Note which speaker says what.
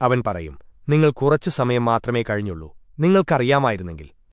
Speaker 1: അവൻ പറയും നിങ്ങൾ കുറച്ചു സമയം മാത്രമേ കഴിഞ്ഞുള്ളൂ. നിങ്ങൾക്കറിയാമായിരുന്നെങ്കിൽ.